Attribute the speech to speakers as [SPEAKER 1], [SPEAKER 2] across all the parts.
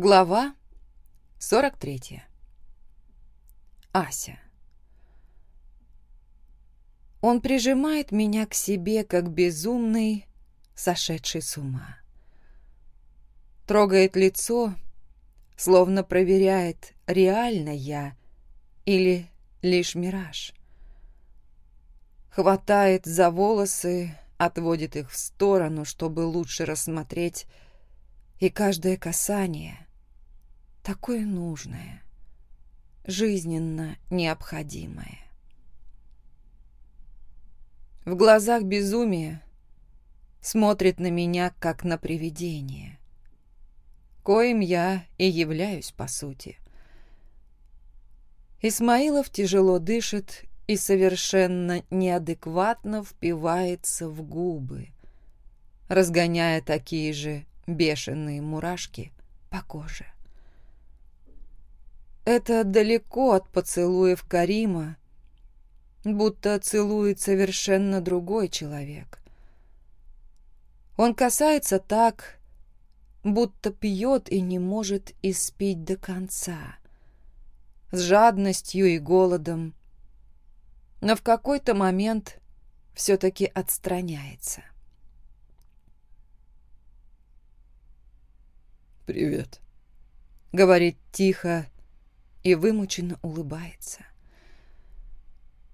[SPEAKER 1] Глава 43. Ася. Он прижимает меня к себе, как безумный, сошедший с ума. Трогает лицо, словно проверяет, реально я или лишь мираж. Хватает за волосы, отводит их в сторону, чтобы лучше рассмотреть, и каждое касание — такое нужное, жизненно необходимое. В глазах безумия смотрит на меня, как на привидение, коим я и являюсь, по сути. Исмаилов тяжело дышит и совершенно неадекватно впивается в губы, разгоняя такие же бешеные мурашки по коже. Это далеко от поцелуев Карима, будто целует совершенно другой человек. Он касается так, будто пьет и не может испить до конца, с жадностью и голодом, но в какой-то момент все-таки отстраняется.
[SPEAKER 2] «Привет», —
[SPEAKER 1] говорит тихо и вымученно улыбается.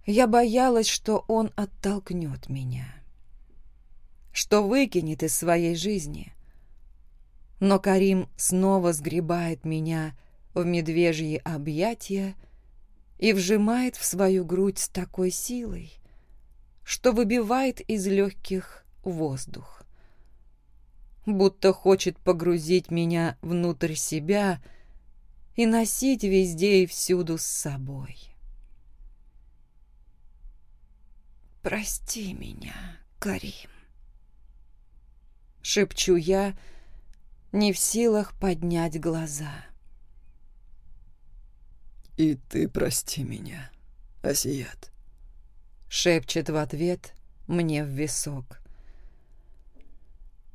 [SPEAKER 1] Я боялась, что он оттолкнет меня, что выкинет из своей жизни. Но Карим снова сгребает меня в медвежьи объятия и вжимает в свою грудь с такой силой, что выбивает из легких воздух будто хочет погрузить меня внутрь себя и носить везде и всюду с собой. «Прости меня, Карим», — шепчу я, не в силах поднять глаза.
[SPEAKER 2] «И ты прости меня, Асият», —
[SPEAKER 1] шепчет в ответ мне в висок.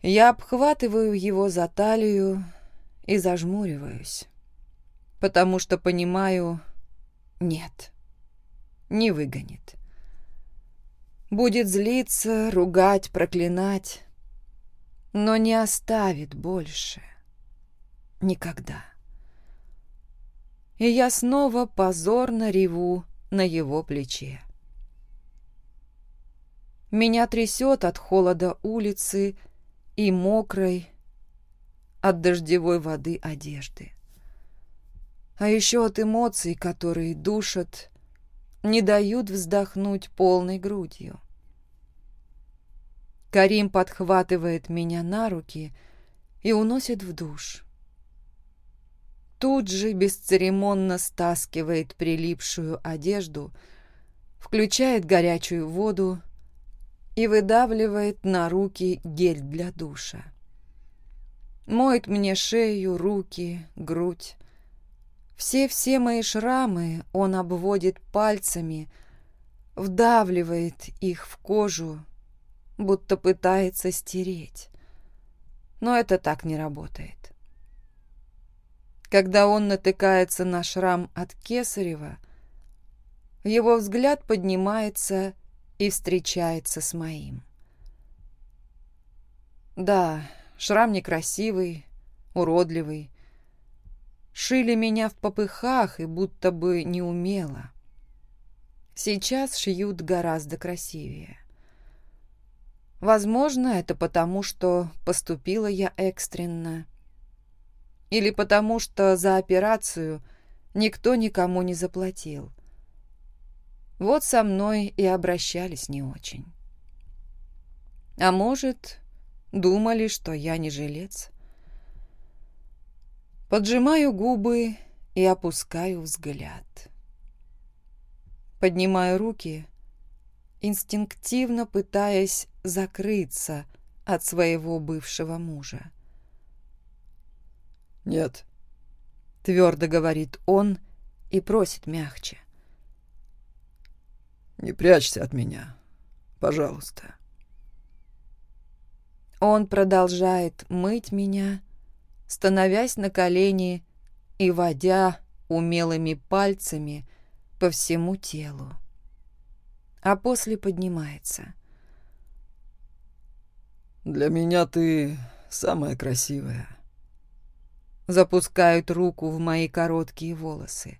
[SPEAKER 1] Я обхватываю его за талию и зажмуриваюсь потому что понимаю, нет, не выгонит. Будет злиться, ругать, проклинать, но не оставит больше. Никогда. И я снова позорно реву на его плече. Меня трясет от холода улицы и мокрой от дождевой воды одежды. А еще от эмоций, которые душат, не дают вздохнуть полной грудью. Карим подхватывает меня на руки и уносит в душ. Тут же бесцеремонно стаскивает прилипшую одежду, включает горячую воду и выдавливает на руки гель для душа. Моет мне шею, руки, Все все мои шрамы он обводит пальцами, вдавливает их в кожу, будто пытается стереть. Но это так не работает. Когда он натыкается на шрам от Кесарева, его взгляд поднимается и встречается с моим. Да, шрам некрасивый, уродливый, Шили меня в попыхах и будто бы неумело. Сейчас шьют гораздо красивее. Возможно, это потому, что поступила я экстренно. Или потому, что за операцию никто никому не заплатил. Вот со мной и обращались не очень. А может, думали, что я не жилец. Поджимаю губы и опускаю взгляд. Поднимаю руки, инстинктивно пытаясь закрыться от своего бывшего мужа.
[SPEAKER 2] «Нет», —
[SPEAKER 1] твердо говорит он и просит мягче.
[SPEAKER 2] Не прячься от меня, пожалуйста.
[SPEAKER 1] Он продолжает мыть меня, становясь на колени и водя умелыми пальцами по всему телу. А после поднимается.
[SPEAKER 2] «Для меня ты самая красивая».
[SPEAKER 1] Запускают руку в мои короткие волосы.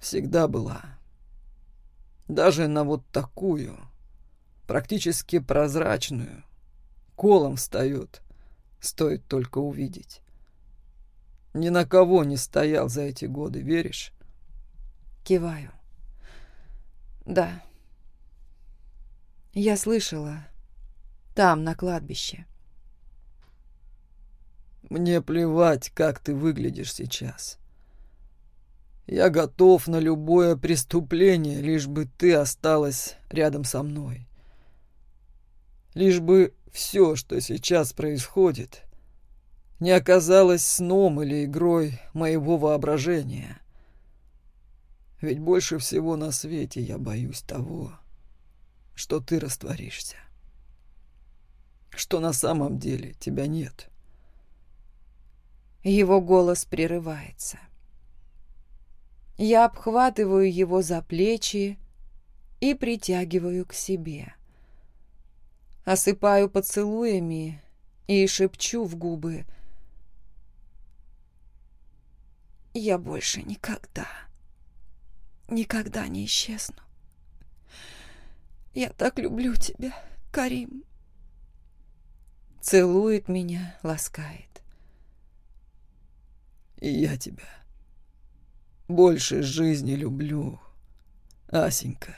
[SPEAKER 2] Всегда была. Даже на вот такую, практически прозрачную, колом встает стоит только увидеть. Ни на кого не стоял за эти годы, веришь?
[SPEAKER 1] Киваю. Да. Я слышала. Там, на кладбище.
[SPEAKER 2] Мне плевать, как ты выглядишь сейчас. Я готов на любое преступление, лишь бы ты осталась рядом со мной. Лишь бы все, что сейчас происходит, не оказалось сном или игрой моего воображения. Ведь больше всего на свете я боюсь того, что ты растворишься. Что на самом деле тебя нет.
[SPEAKER 1] Его голос прерывается. Я обхватываю его за плечи и притягиваю к себе. — Осыпаю поцелуями и шепчу в губы — я больше никогда, никогда не исчезну. Я так люблю тебя, Карим. Целует меня, ласкает.
[SPEAKER 2] И я тебя больше жизни люблю, Асенька.